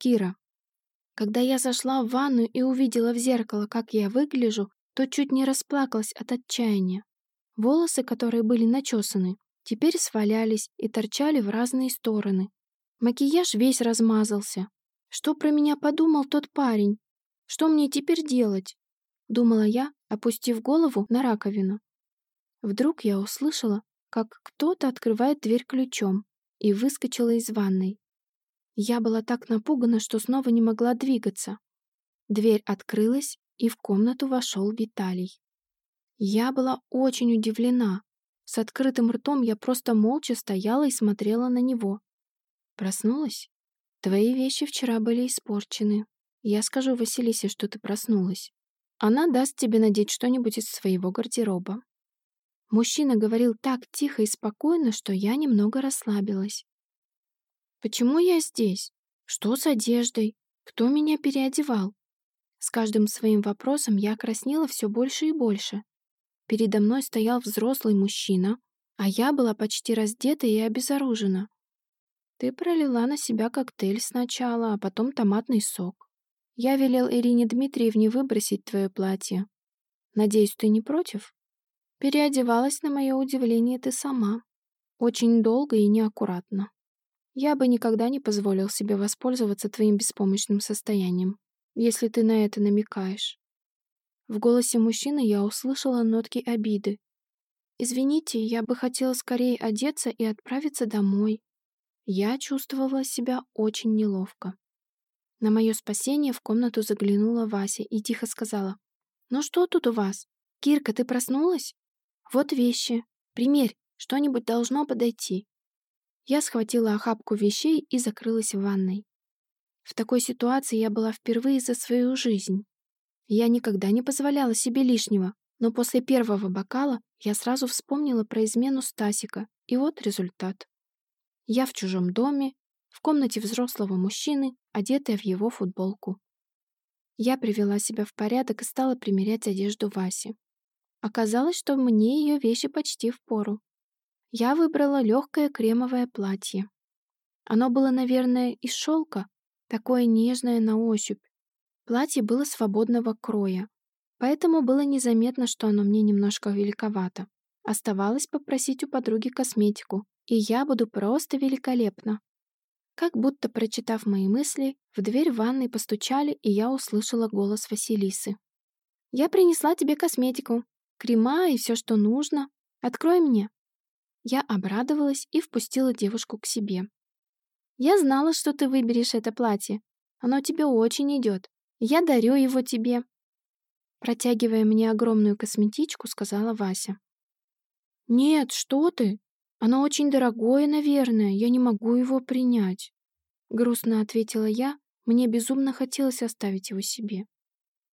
Кира. Когда я зашла в ванную и увидела в зеркало, как я выгляжу, то чуть не расплакалась от отчаяния. Волосы, которые были начесаны, теперь свалялись и торчали в разные стороны. Макияж весь размазался. Что про меня подумал тот парень? Что мне теперь делать? Думала я, опустив голову на раковину. Вдруг я услышала, как кто-то открывает дверь ключом и выскочила из ванной. Я была так напугана, что снова не могла двигаться. Дверь открылась, и в комнату вошел Виталий. Я была очень удивлена. С открытым ртом я просто молча стояла и смотрела на него. Проснулась? Твои вещи вчера были испорчены. Я скажу Василисе, что ты проснулась. Она даст тебе надеть что-нибудь из своего гардероба. Мужчина говорил так тихо и спокойно, что я немного расслабилась. «Почему я здесь? Что с одеждой? Кто меня переодевал?» С каждым своим вопросом я краснела все больше и больше. Передо мной стоял взрослый мужчина, а я была почти раздета и обезоружена. Ты пролила на себя коктейль сначала, а потом томатный сок. Я велел Ирине Дмитриевне выбросить твое платье. Надеюсь, ты не против? Переодевалась, на мое удивление, ты сама. Очень долго и неаккуратно. Я бы никогда не позволил себе воспользоваться твоим беспомощным состоянием, если ты на это намекаешь. В голосе мужчины я услышала нотки обиды. «Извините, я бы хотела скорее одеться и отправиться домой». Я чувствовала себя очень неловко. На мое спасение в комнату заглянула Вася и тихо сказала. «Ну что тут у вас? Кирка, ты проснулась?» «Вот вещи. Примерь, что-нибудь должно подойти». Я схватила охапку вещей и закрылась в ванной. В такой ситуации я была впервые за свою жизнь. Я никогда не позволяла себе лишнего, но после первого бокала я сразу вспомнила про измену Стасика, и вот результат. Я в чужом доме, в комнате взрослого мужчины, одетая в его футболку. Я привела себя в порядок и стала примерять одежду Васи. Оказалось, что мне ее вещи почти в пору. Я выбрала легкое кремовое платье. Оно было, наверное, из шелка, такое нежное на ощупь. Платье было свободного кроя, поэтому было незаметно, что оно мне немножко великовато. Оставалось попросить у подруги косметику, и я буду просто великолепна. Как будто прочитав мои мысли, в дверь ванной постучали, и я услышала голос Василисы. «Я принесла тебе косметику крема и все, что нужно. Открой мне». Я обрадовалась и впустила девушку к себе. «Я знала, что ты выберешь это платье. Оно тебе очень идет. Я дарю его тебе». Протягивая мне огромную косметичку, сказала Вася. «Нет, что ты? Оно очень дорогое, наверное. Я не могу его принять». Грустно ответила я. Мне безумно хотелось оставить его себе.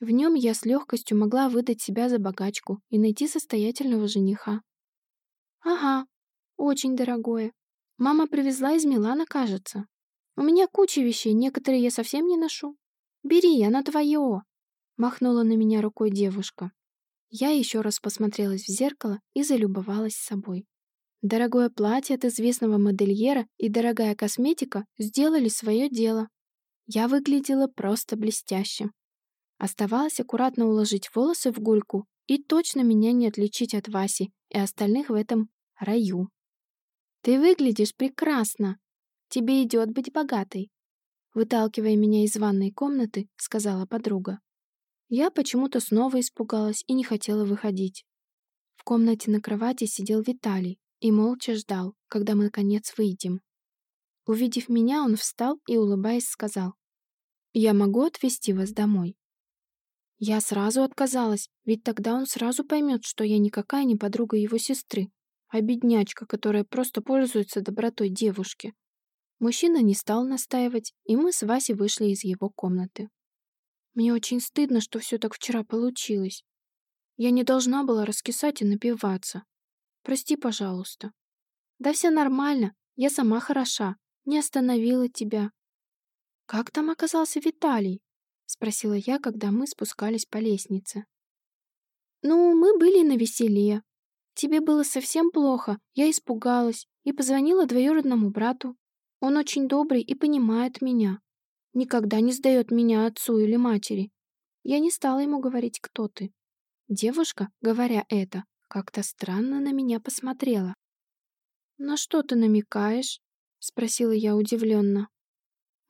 В нем я с легкостью могла выдать себя за богачку и найти состоятельного жениха. Ага, очень дорогое. Мама привезла из Милана, кажется. У меня куча вещей, некоторые я совсем не ношу. Бери, она твое. Махнула на меня рукой девушка. Я еще раз посмотрелась в зеркало и залюбовалась собой. Дорогое платье от известного модельера и дорогая косметика сделали свое дело. Я выглядела просто блестяще. Оставалось аккуратно уложить волосы в гульку и точно меня не отличить от Васи и остальных в этом раю. «Ты выглядишь прекрасно. Тебе идет быть богатой», выталкивая меня из ванной комнаты, сказала подруга. Я почему-то снова испугалась и не хотела выходить. В комнате на кровати сидел Виталий и молча ждал, когда мы наконец выйдем. Увидев меня, он встал и, улыбаясь, сказал, «Я могу отвезти вас домой?» Я сразу отказалась, ведь тогда он сразу поймет, что я никакая не подруга его сестры, а беднячка, которая просто пользуется добротой девушки. Мужчина не стал настаивать, и мы с Васей вышли из его комнаты. Мне очень стыдно, что все так вчера получилось. Я не должна была раскисать и напиваться. Прости, пожалуйста. Да все нормально, я сама хороша, не остановила тебя. Как там оказался Виталий? — спросила я, когда мы спускались по лестнице. «Ну, мы были на веселе. Тебе было совсем плохо, я испугалась и позвонила двоюродному брату. Он очень добрый и понимает меня. никогда не сдает меня отцу или матери. Я не стала ему говорить, кто ты. Девушка, говоря это, как-то странно на меня посмотрела. «На что ты намекаешь?» — спросила я удивленно.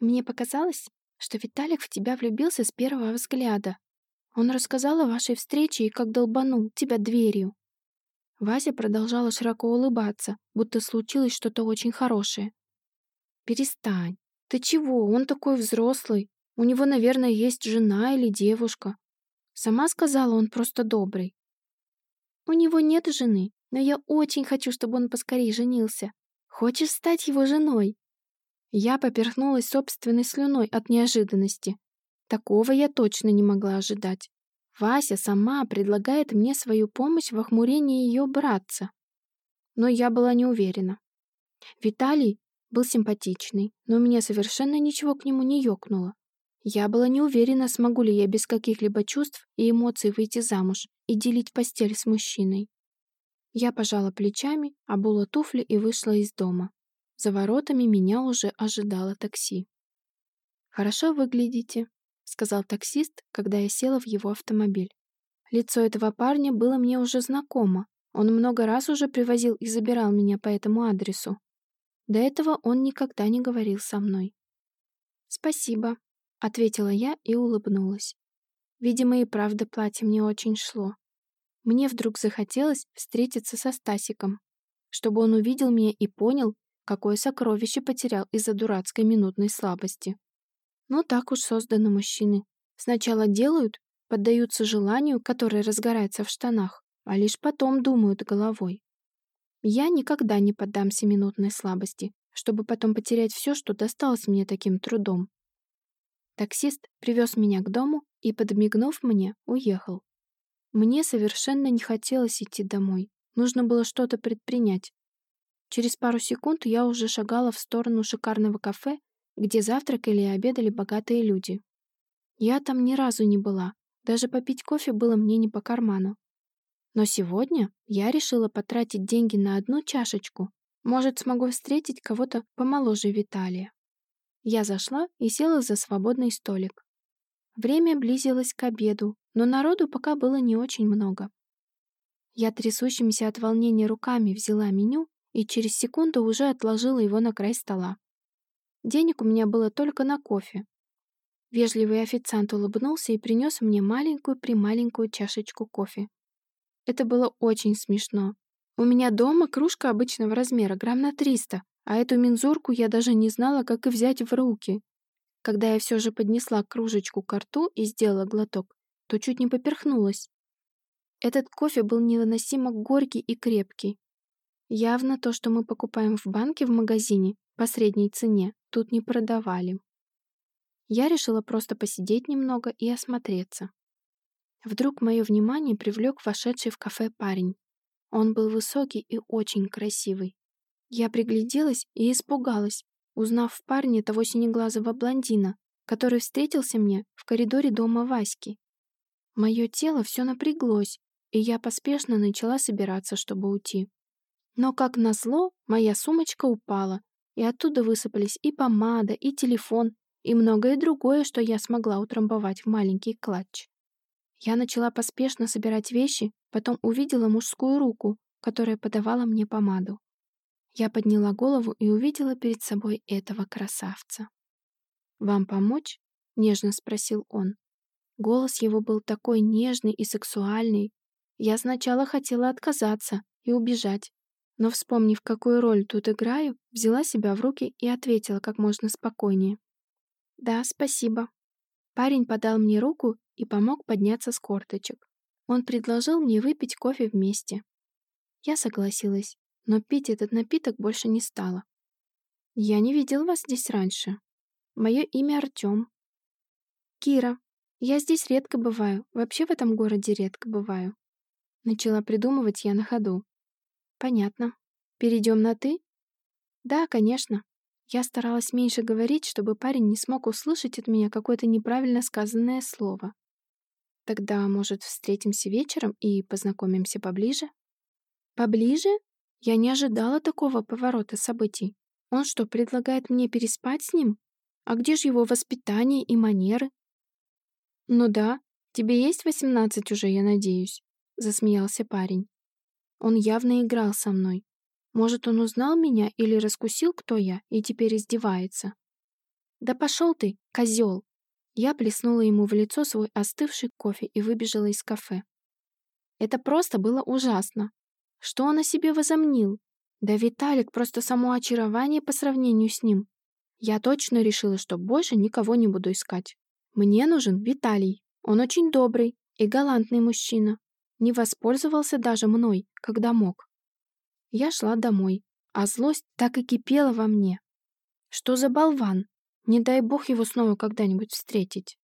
«Мне показалось, что Виталик в тебя влюбился с первого взгляда. Он рассказал о вашей встрече и как долбанул тебя дверью». Вася продолжала широко улыбаться, будто случилось что-то очень хорошее. «Перестань. Ты чего? Он такой взрослый. У него, наверное, есть жена или девушка. Сама сказала, он просто добрый. У него нет жены, но я очень хочу, чтобы он поскорее женился. Хочешь стать его женой?» Я поперхнулась собственной слюной от неожиданности. Такого я точно не могла ожидать. Вася сама предлагает мне свою помощь в охмурении ее братца. Но я была не уверена. Виталий был симпатичный, но у меня совершенно ничего к нему не ёкнуло. Я была не уверена, смогу ли я без каких-либо чувств и эмоций выйти замуж и делить постель с мужчиной. Я пожала плечами, обула туфли и вышла из дома. За воротами меня уже ожидало такси. «Хорошо выглядите», — сказал таксист, когда я села в его автомобиль. Лицо этого парня было мне уже знакомо. Он много раз уже привозил и забирал меня по этому адресу. До этого он никогда не говорил со мной. «Спасибо», — ответила я и улыбнулась. Видимо, и правда платье мне очень шло. Мне вдруг захотелось встретиться со Стасиком, чтобы он увидел меня и понял, какое сокровище потерял из-за дурацкой минутной слабости. Но так уж созданы мужчины. Сначала делают, поддаются желанию, которое разгорается в штанах, а лишь потом думают головой. Я никогда не поддамся минутной слабости, чтобы потом потерять все, что досталось мне таким трудом. Таксист привез меня к дому и, подмигнув мне, уехал. Мне совершенно не хотелось идти домой. Нужно было что-то предпринять. Через пару секунд я уже шагала в сторону шикарного кафе, где завтракали и обедали богатые люди. Я там ни разу не была. Даже попить кофе было мне не по карману. Но сегодня я решила потратить деньги на одну чашечку. Может, смогу встретить кого-то помоложе Виталия. Я зашла и села за свободный столик. Время близилось к обеду, но народу пока было не очень много. Я трясущимися от волнения руками взяла меню и через секунду уже отложила его на край стола. Денег у меня было только на кофе. Вежливый официант улыбнулся и принес мне маленькую-прималенькую чашечку кофе. Это было очень смешно. У меня дома кружка обычного размера, грамм на 300, а эту мензурку я даже не знала, как и взять в руки. Когда я все же поднесла кружечку к рту и сделала глоток, то чуть не поперхнулась. Этот кофе был невыносимо горький и крепкий. Явно то, что мы покупаем в банке в магазине по средней цене, тут не продавали. Я решила просто посидеть немного и осмотреться. Вдруг мое внимание привлек вошедший в кафе парень. Он был высокий и очень красивый. Я пригляделась и испугалась, узнав в парне того синеглазого блондина, который встретился мне в коридоре дома Васьки. Мое тело все напряглось, и я поспешно начала собираться, чтобы уйти. Но, как назло, моя сумочка упала, и оттуда высыпались и помада, и телефон, и многое другое, что я смогла утрамбовать в маленький клатч. Я начала поспешно собирать вещи, потом увидела мужскую руку, которая подавала мне помаду. Я подняла голову и увидела перед собой этого красавца. «Вам помочь?» — нежно спросил он. Голос его был такой нежный и сексуальный. Я сначала хотела отказаться и убежать, но, вспомнив, какую роль тут играю, взяла себя в руки и ответила как можно спокойнее. «Да, спасибо». Парень подал мне руку и помог подняться с корточек. Он предложил мне выпить кофе вместе. Я согласилась но пить этот напиток больше не стала. «Я не видел вас здесь раньше. Мое имя Артем». «Кира. Я здесь редко бываю, вообще в этом городе редко бываю». Начала придумывать я на ходу. «Понятно. Перейдем на «ты»?» «Да, конечно». Я старалась меньше говорить, чтобы парень не смог услышать от меня какое-то неправильно сказанное слово. «Тогда, может, встретимся вечером и познакомимся поближе?» «Поближе?» Я не ожидала такого поворота событий. Он что, предлагает мне переспать с ним? А где же его воспитание и манеры? Ну да, тебе есть восемнадцать уже, я надеюсь, засмеялся парень. Он явно играл со мной. Может, он узнал меня или раскусил, кто я, и теперь издевается? Да пошел ты, козел! Я плеснула ему в лицо свой остывший кофе и выбежала из кафе. Это просто было ужасно. Что он о себе возомнил? Да Виталик просто само очарование по сравнению с ним. Я точно решила, что больше никого не буду искать. Мне нужен Виталий. Он очень добрый и галантный мужчина. Не воспользовался даже мной, когда мог. Я шла домой, а злость так и кипела во мне. Что за болван? Не дай бог его снова когда-нибудь встретить.